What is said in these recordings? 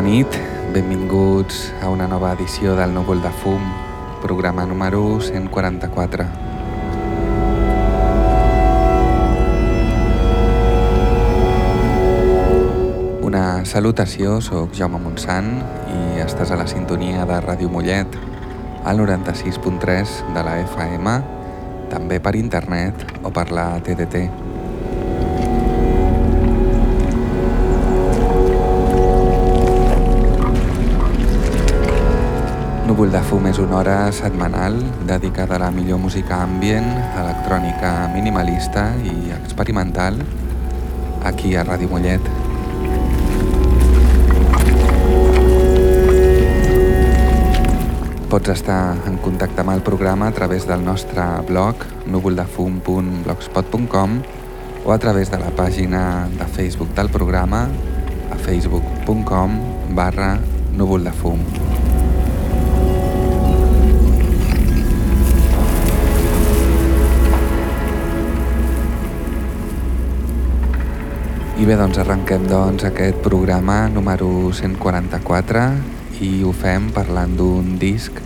Bona nit, benvinguts a una nova edició del Núvol de Fum, programa número 144. Una salutació, sóc Jaume Montsant i estàs a la sintonia de Ràdio Mollet, al 96.3 de la FM, també per internet o per la TDT. Núvol de fum és una hora setmanal dedicada a la millor música ambient, electrònica minimalista i experimental aquí a Ràdio Mollet. Pots estar en contacte amb el programa a través del nostre blog núvoldefum.blogspot.com o a través de la pàgina de Facebook del programa a facebook.com barra núvoldefum. I bé, doncs arrenquem doncs, aquest programa número 144 i ho fem parlant d'un disc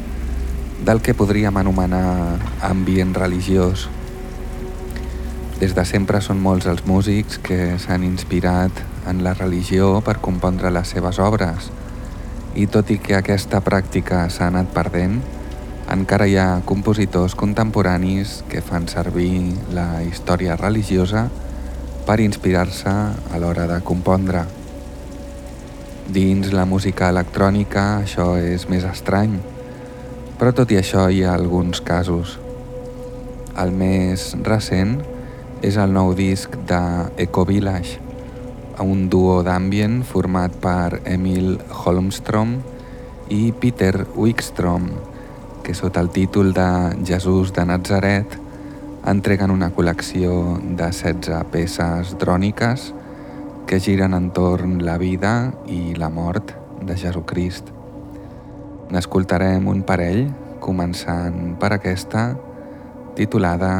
del que podríem anomenar ambient religiós. Des de sempre són molts els músics que s'han inspirat en la religió per compondre les seves obres i tot i que aquesta pràctica s'ha anat perdent, encara hi ha compositors contemporanis que fan servir la història religiosa per inspirar-se a l'hora de compondre. Dins la música electrònica això és més estrany, però tot i això hi ha alguns casos. El més recent és el nou disc de Eco Village, un duo d'ambient format per Emil Holmstrom i Peter Wickstrom, que sota el títol de Jesús de Nazaret entreguen una col·lecció de 16 peces dròniques que giren entorn la vida i la mort de Jesucrist. N'escoltarem un parell, començant per aquesta, titulada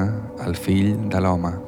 El fill de l'home.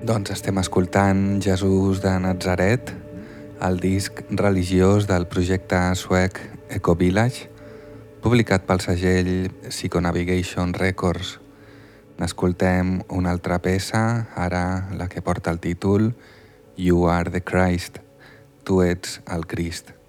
Doncs estem escoltant Jesús de Nazaret, el disc religiós del projecte suec Eco Village, publicat pel segell Psychonavigation Records. N'escoltem una altra peça, ara la que porta el títol You are the Christ, tu ets el Crist.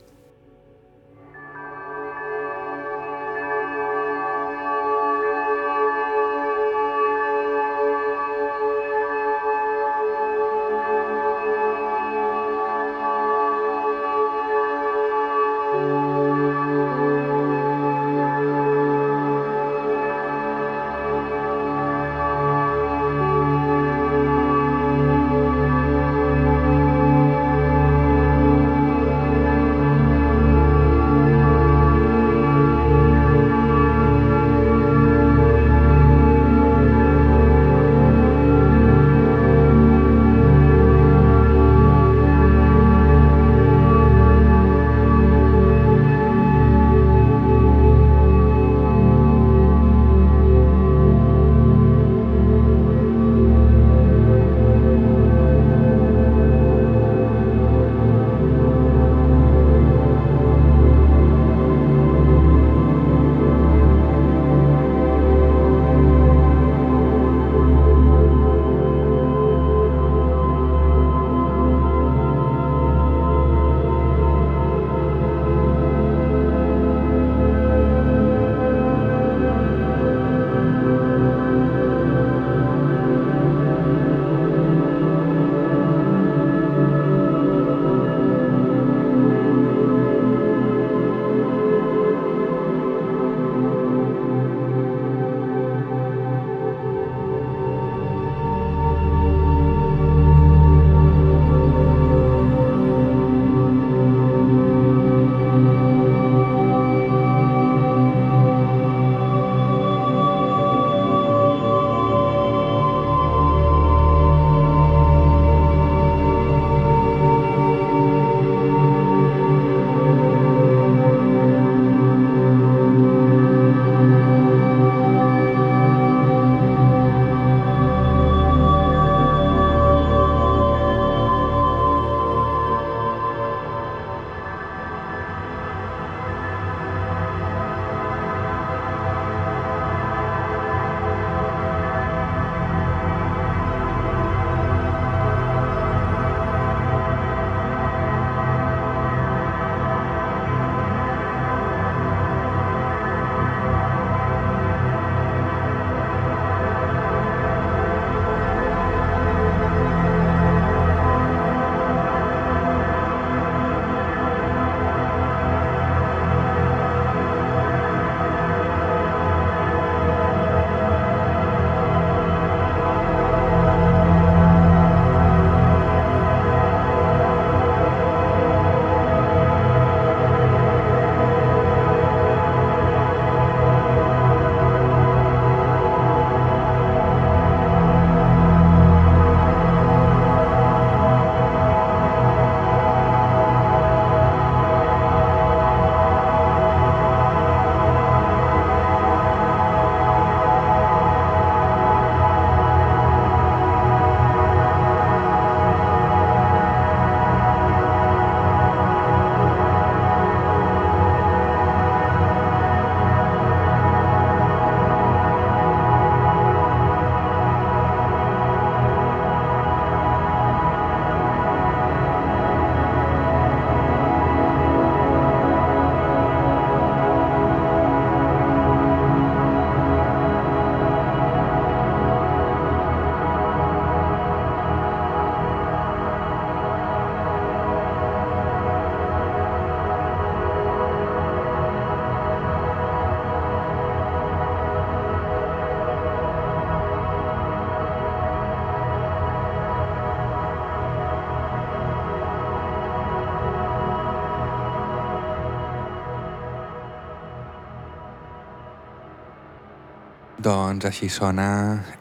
Doncs així sona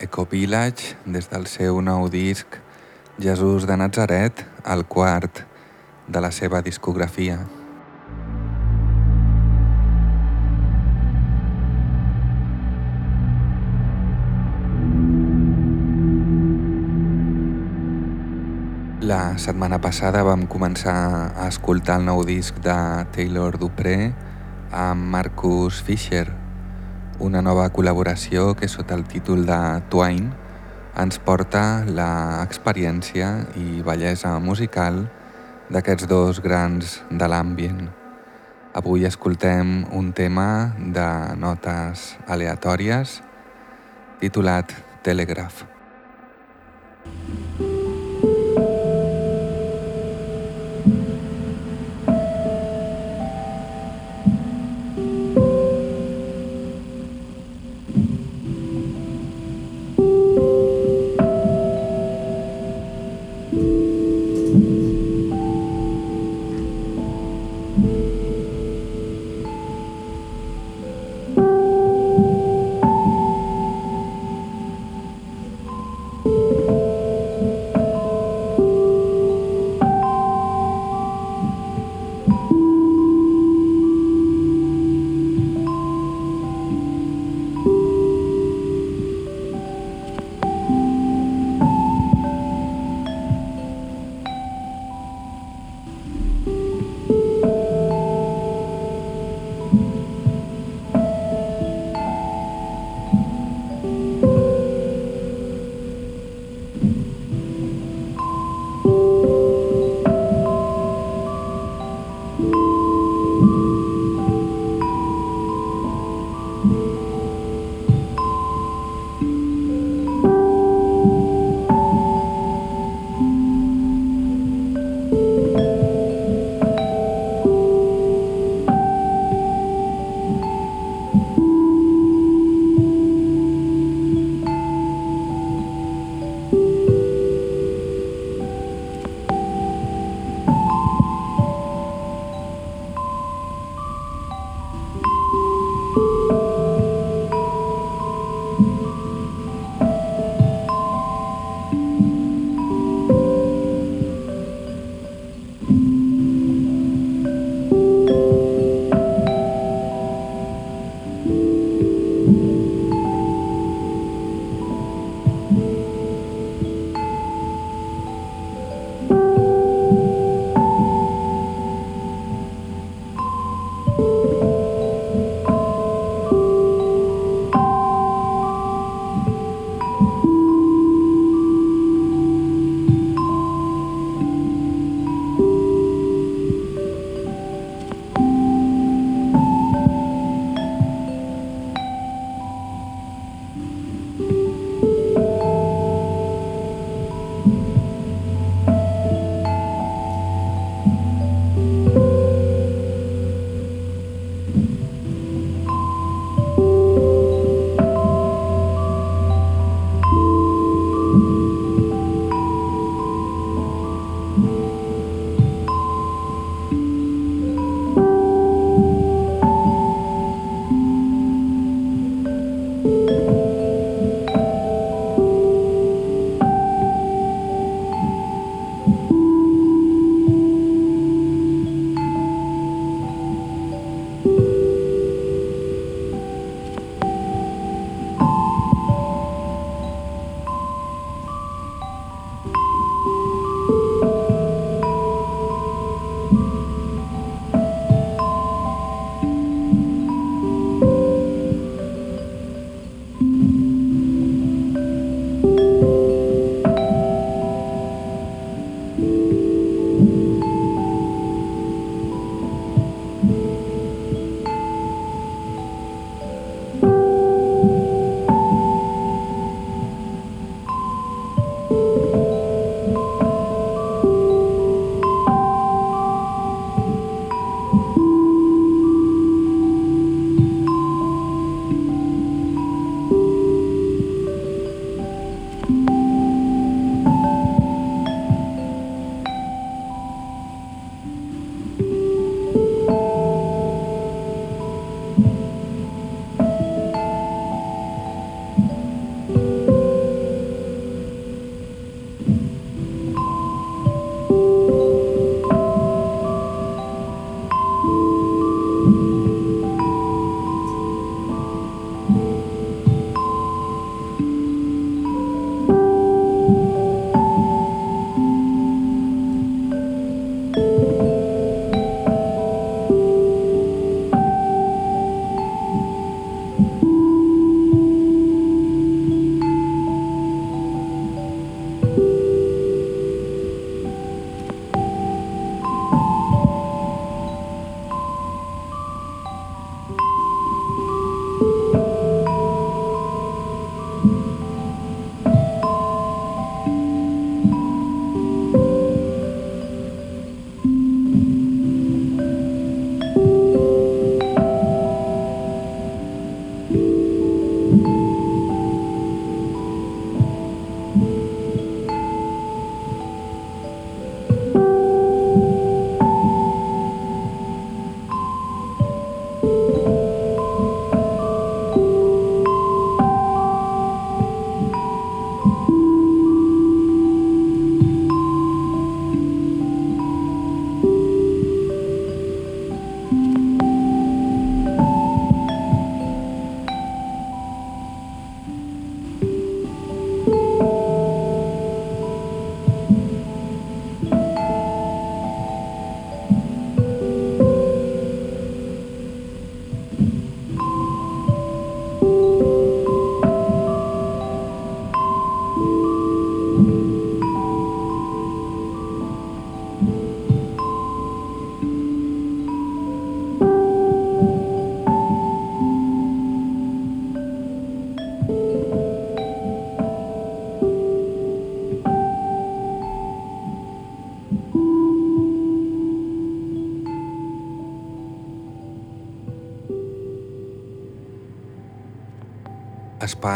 Eco Village des del seu nou disc Jesús de Nazaret, el quart de la seva discografia. La setmana passada vam començar a escoltar el nou disc de Taylor Dupré amb Marcus Fisher, una nova col·laboració que sota el títol de Twine ens porta l'experiència i bellesa musical d'aquests dos grans de l'ambient. Avui escoltem un tema de notes aleatòries titulat Telegraph.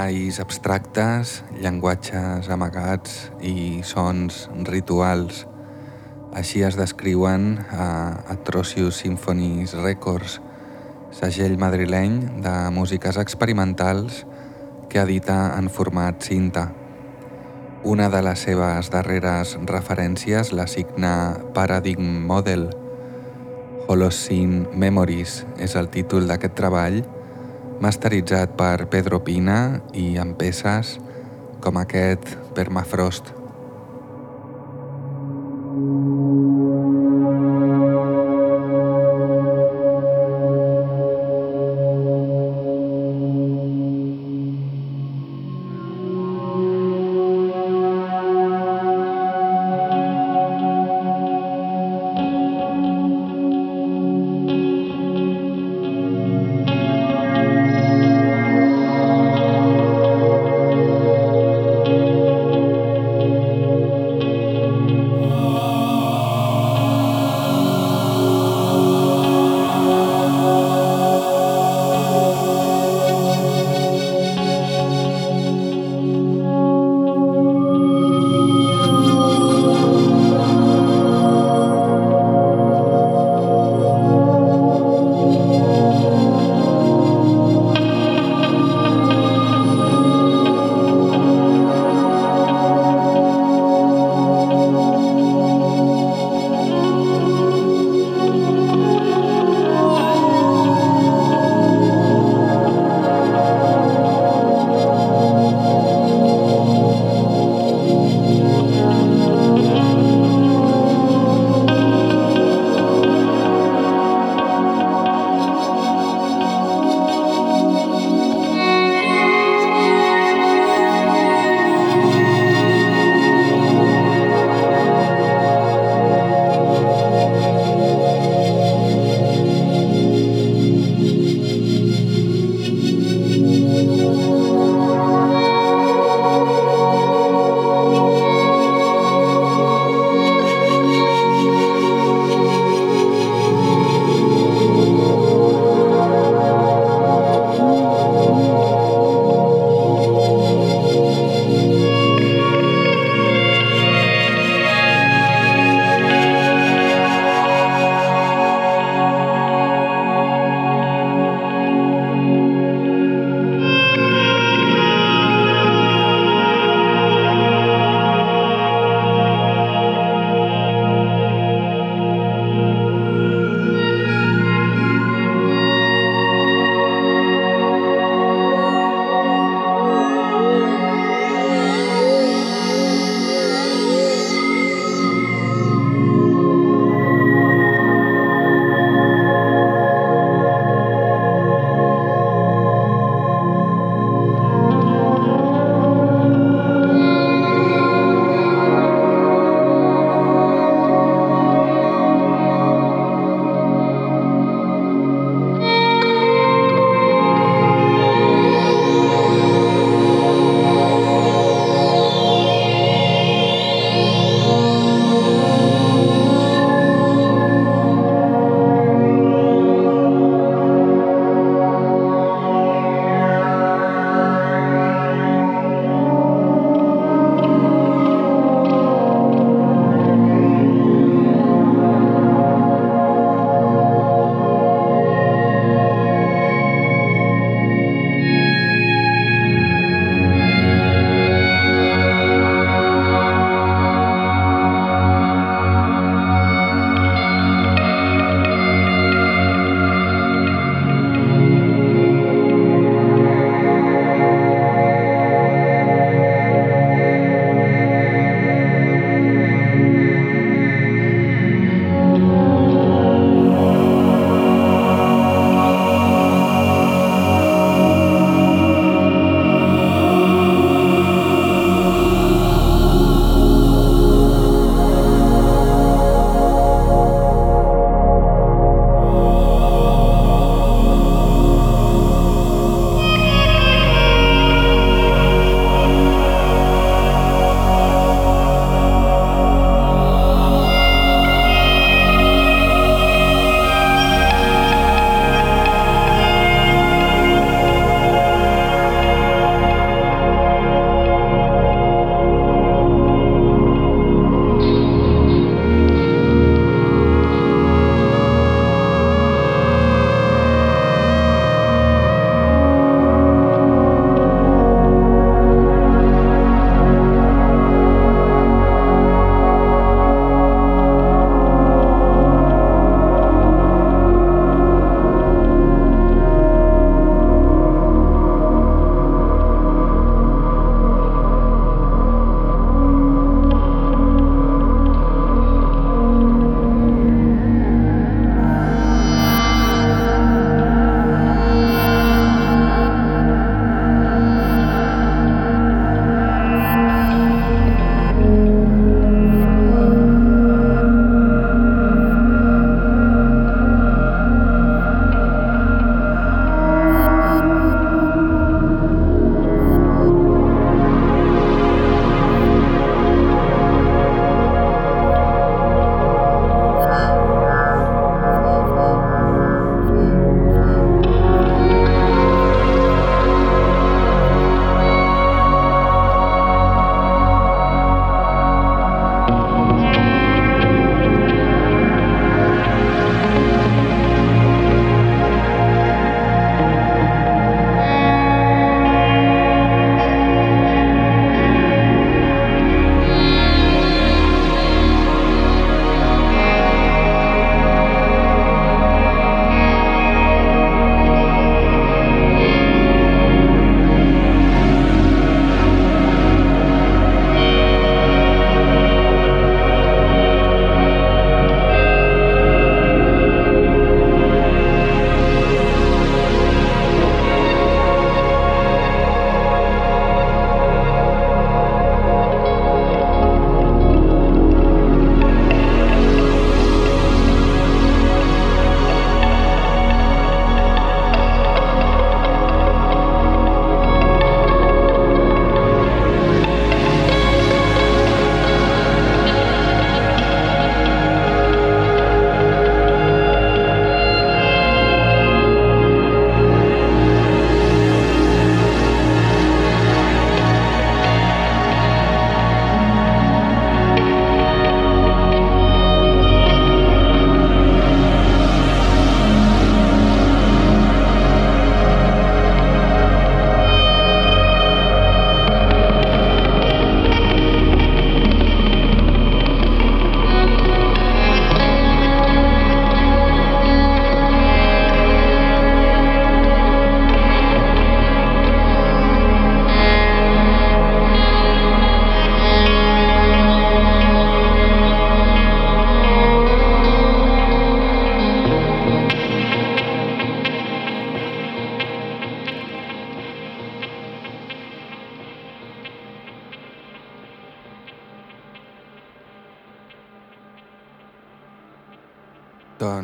Espais abstractes, llenguatges amagats i sons rituals. Així es descriuen a Atrocious Symphonies Records, segell madrileny de músiques experimentals que edita en format cinta. Una de les seves darreres referències la signa Paradigm Model. Holocene Memories és el títol d'aquest treball masteritzat per Pedro Pina i amb peces com aquest Permafrost.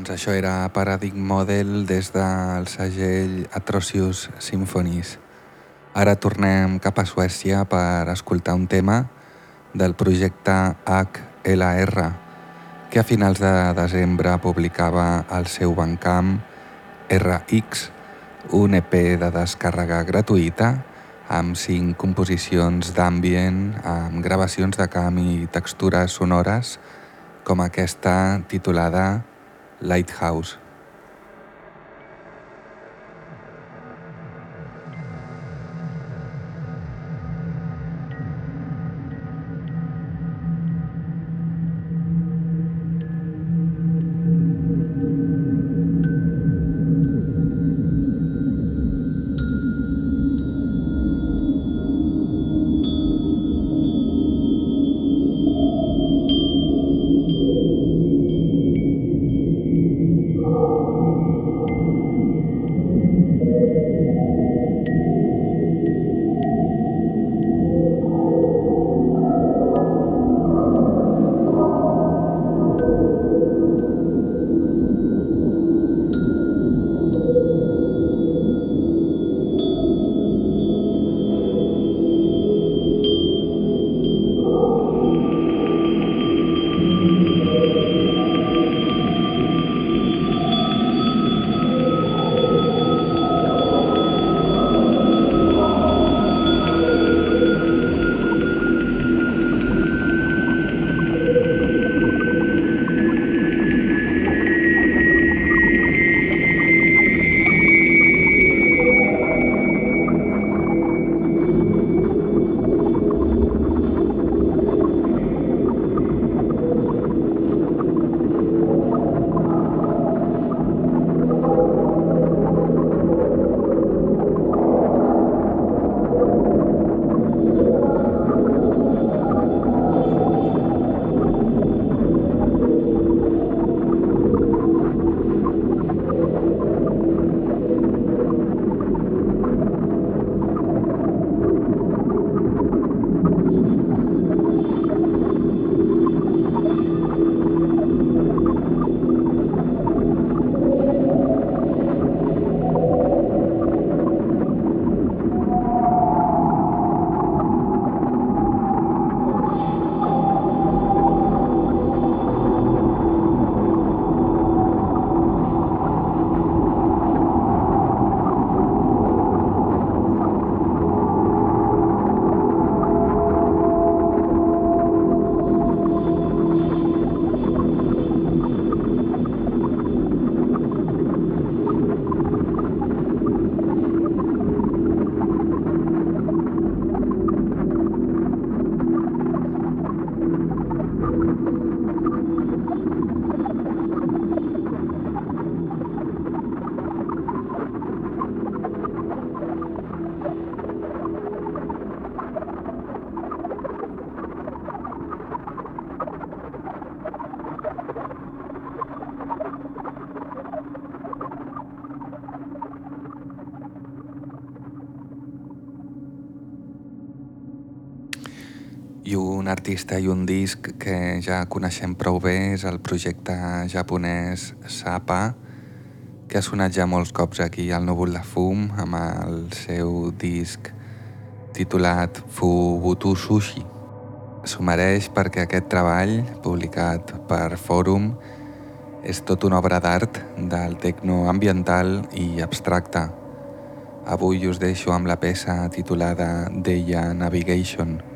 Doncs això era Paradigm Model des del segell Atrocious Symphonies. Ara tornem cap a Suècia per escoltar un tema del projecte HLR, que a finals de desembre publicava el seu bancamp RX, un EP de descàrrega gratuïta amb cinc composicions d'ambient, amb gravacions de camp i textures sonores, com aquesta titulada Lighthouse. Artista i un disc que ja coneixem prou bé és el projecte japonès Sapa, que ha sonat ja molts cops aquí al Núvol de Fum amb el seu disc titulat Fubutu Sushi. S'ho mereix perquè aquest treball, publicat per Fòrum, és tot una obra d'art del tecno ambiental i abstracte. Avui us deixo amb la peça titulada Deia Navigation.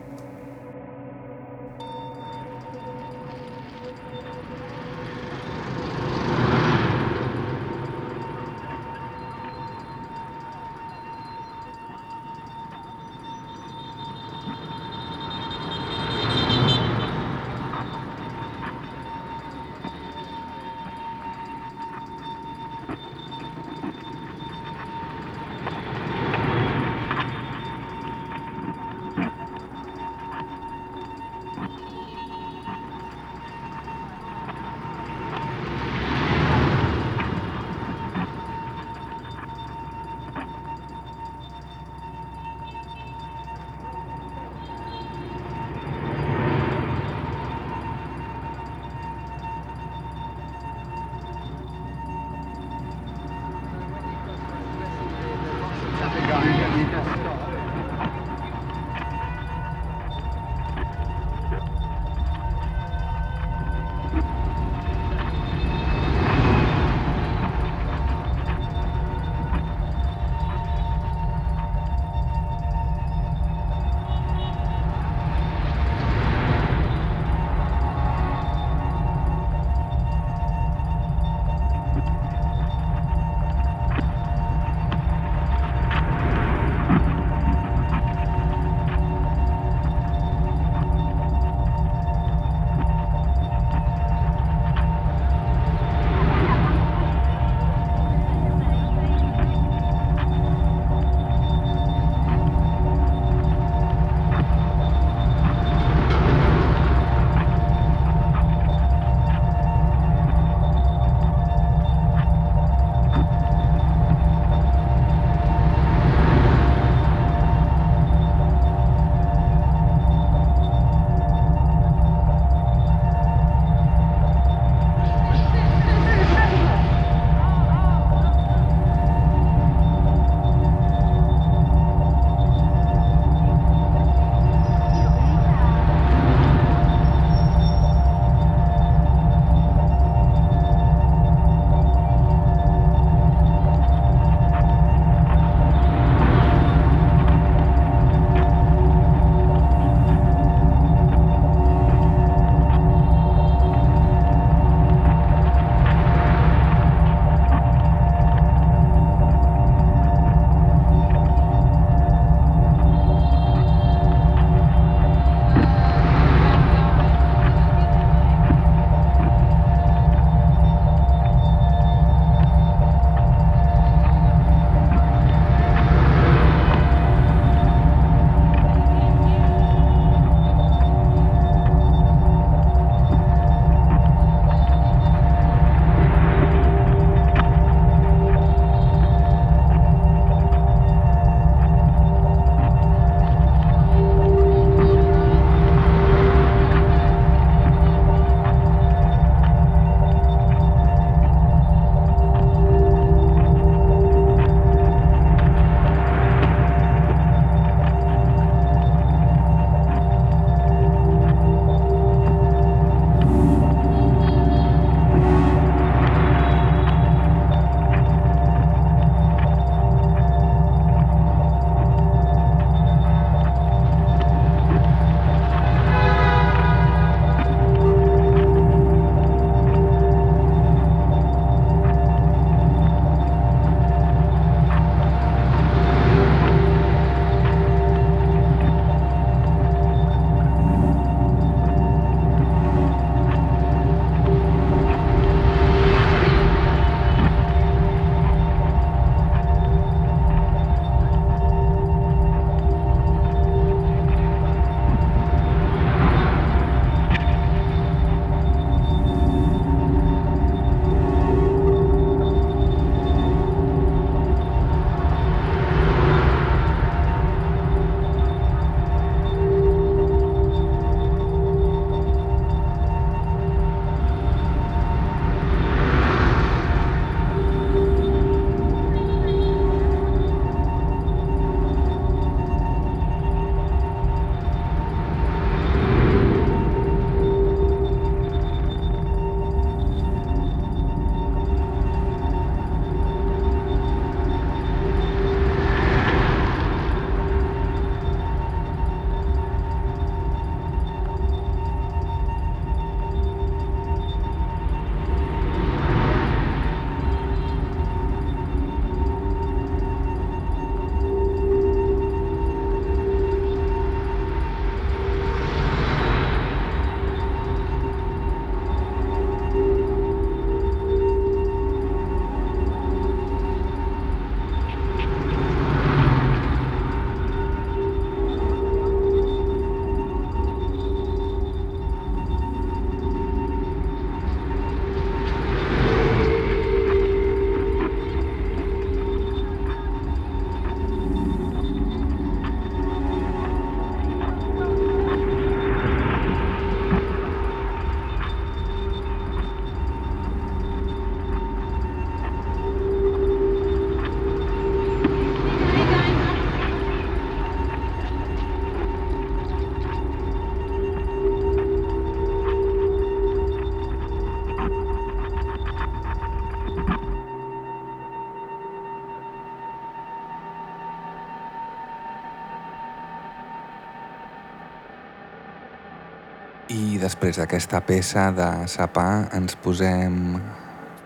Després d'aquesta peça de sapar ens posem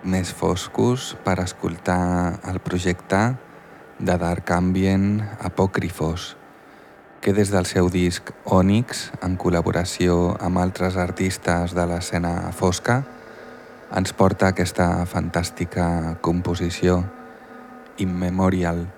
més foscos per escoltar el projecte de Dark Ambient Apòcrifos, que des del seu disc Onyx, en col·laboració amb altres artistes de l'escena fosca, ens porta aquesta fantàstica composició Immemorial. Bye.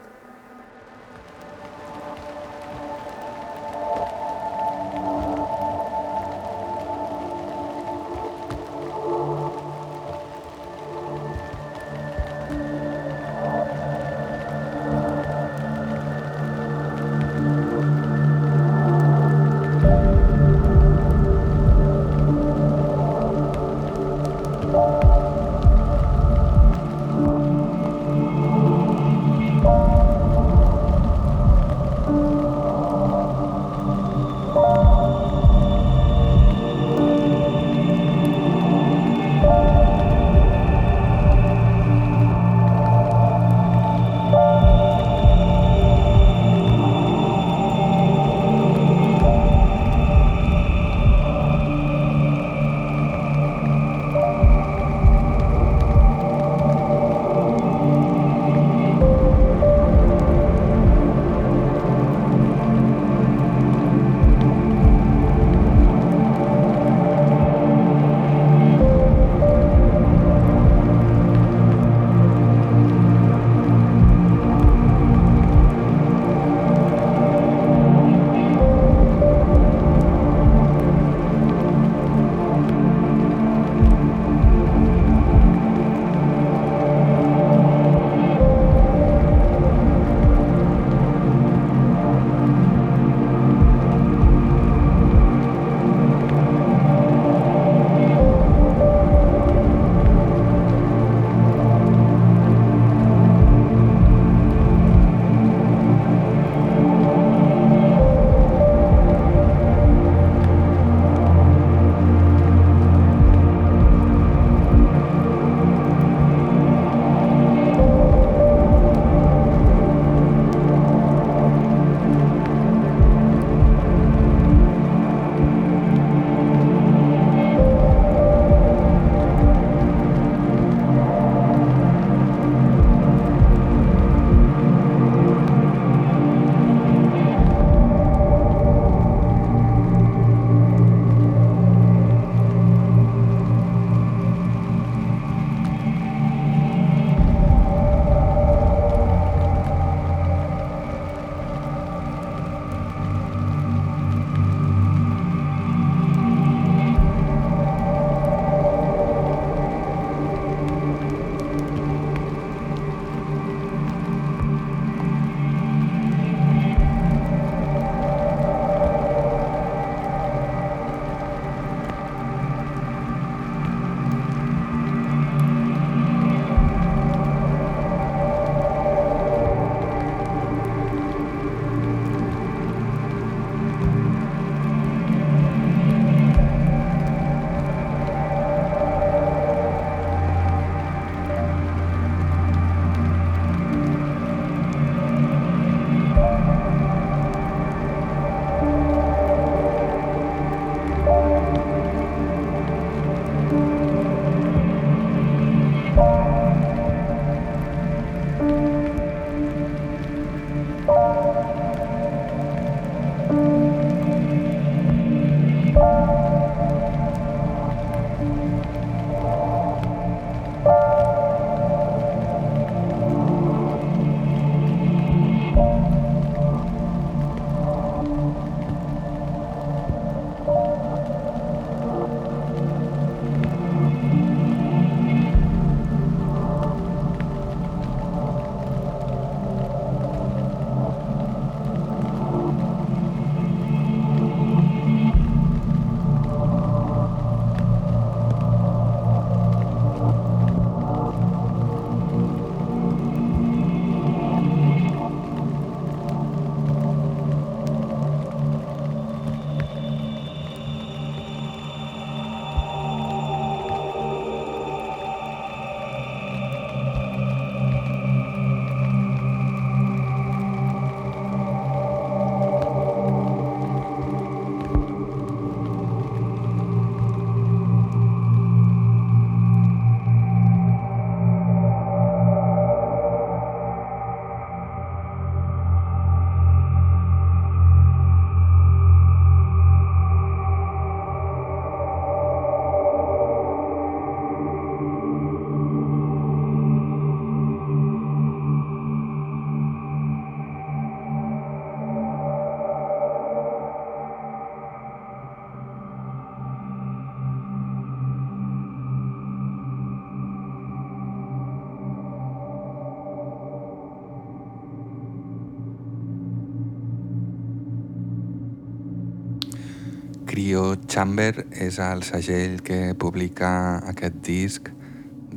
Chamber és el segell que publica aquest disc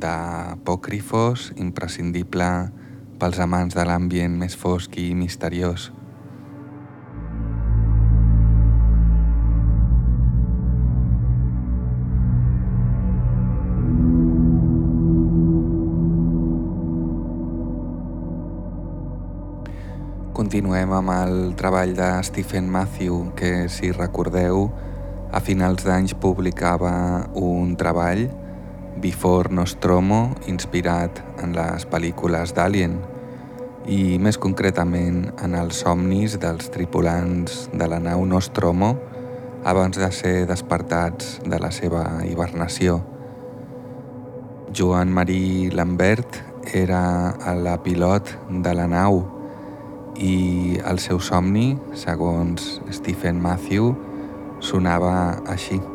d'Apòcrifos, imprescindible pels amants de l'ambient més fosc i misteriós. Continuem amb el treball de Stephen Matthew, que, si recordeu, a finals d'anys publicava un treball, Before Nostromo, inspirat en les pel·lícules d'Alien, i més concretament en els somnis dels tripulants de la nau Nostromo abans de ser despertats de la seva hibernació. Joan Marí Lambert era la pilot de la nau i el seu somni, segons Stephen Matthew, sonava així.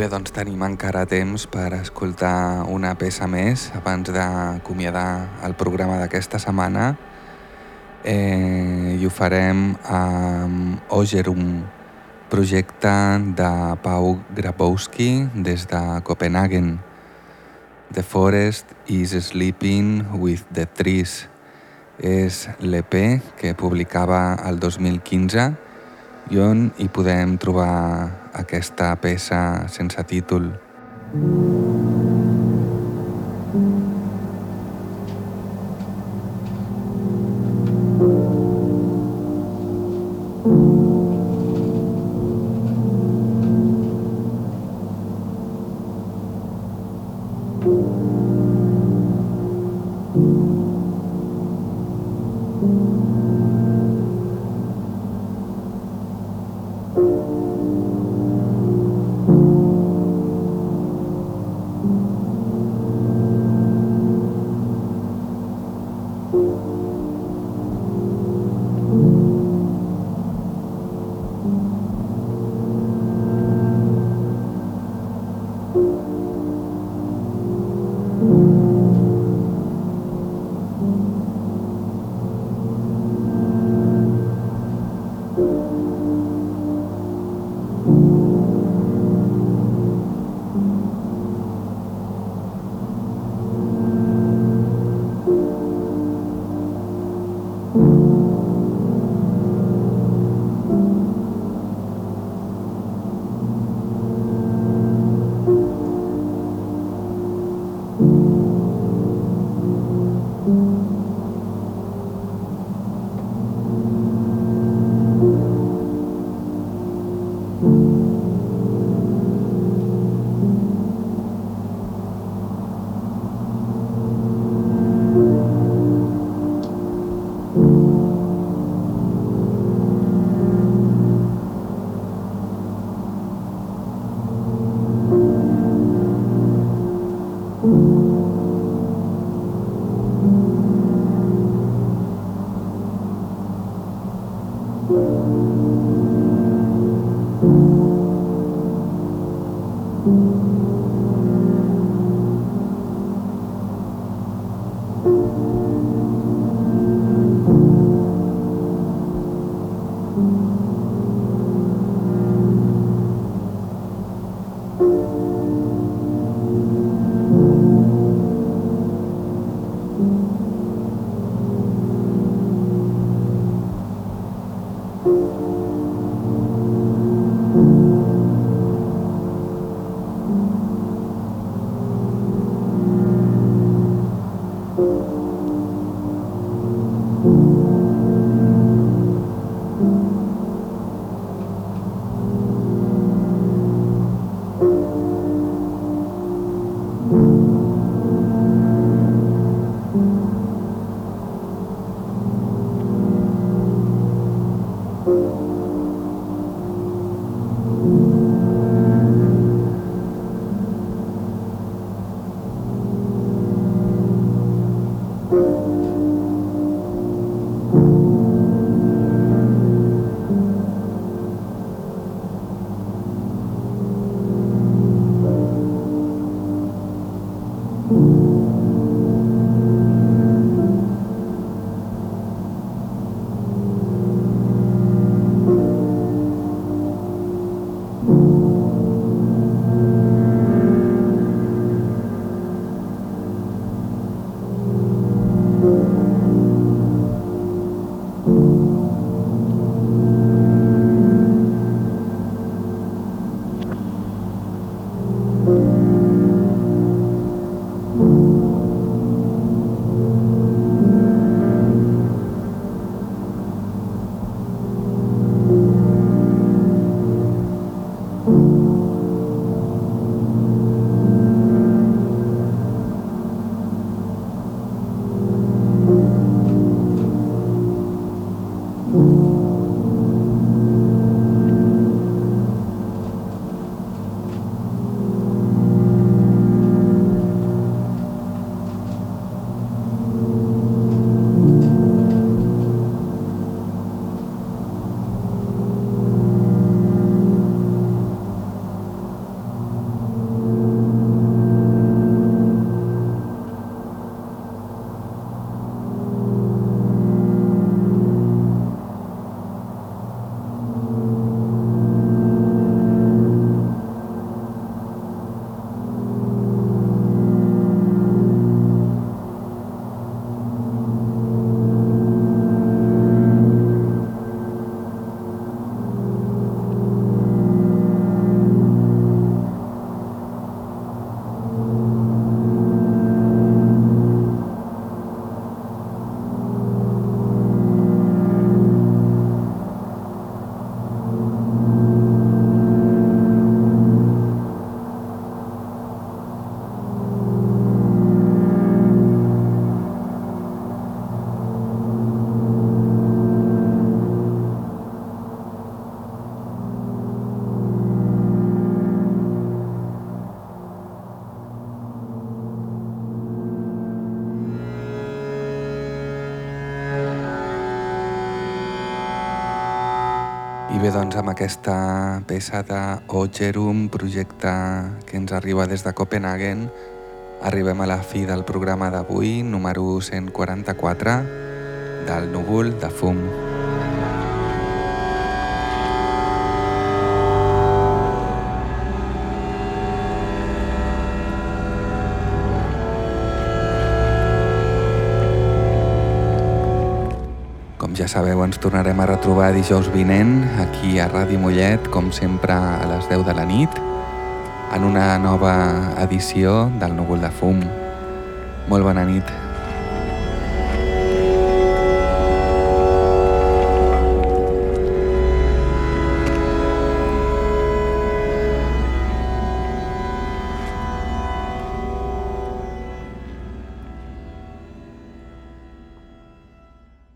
Bé, doncs tenim encara temps per escoltar una peça més abans d'acomiadar el programa d'aquesta setmana. Eh, i ho farem amb Ogerum, projecte de Pau Grabowski des de Copenhagen. The Forest is Sleeping with the Trees. És l'EP que publicava el 2015 i on hi podem trobar aquesta peça sense títol. thank bé, doncs amb aquesta peça de Ogerum, projecte que ens arriba des de Copenhagen, arribem a la fi del programa d'avui, número 144, del núvol de fum. Sabeu, ens tornarem a retrobar dijous vinent aquí a Ràdio Mollet, com sempre a les 10 de la nit, en una nova edició del Núvol de Fum. Molt bona nit.